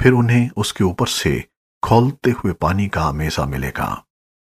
फिर उन्हें उसके ऊपर से खोलते हुए पानी का आमेजा मिलेगा।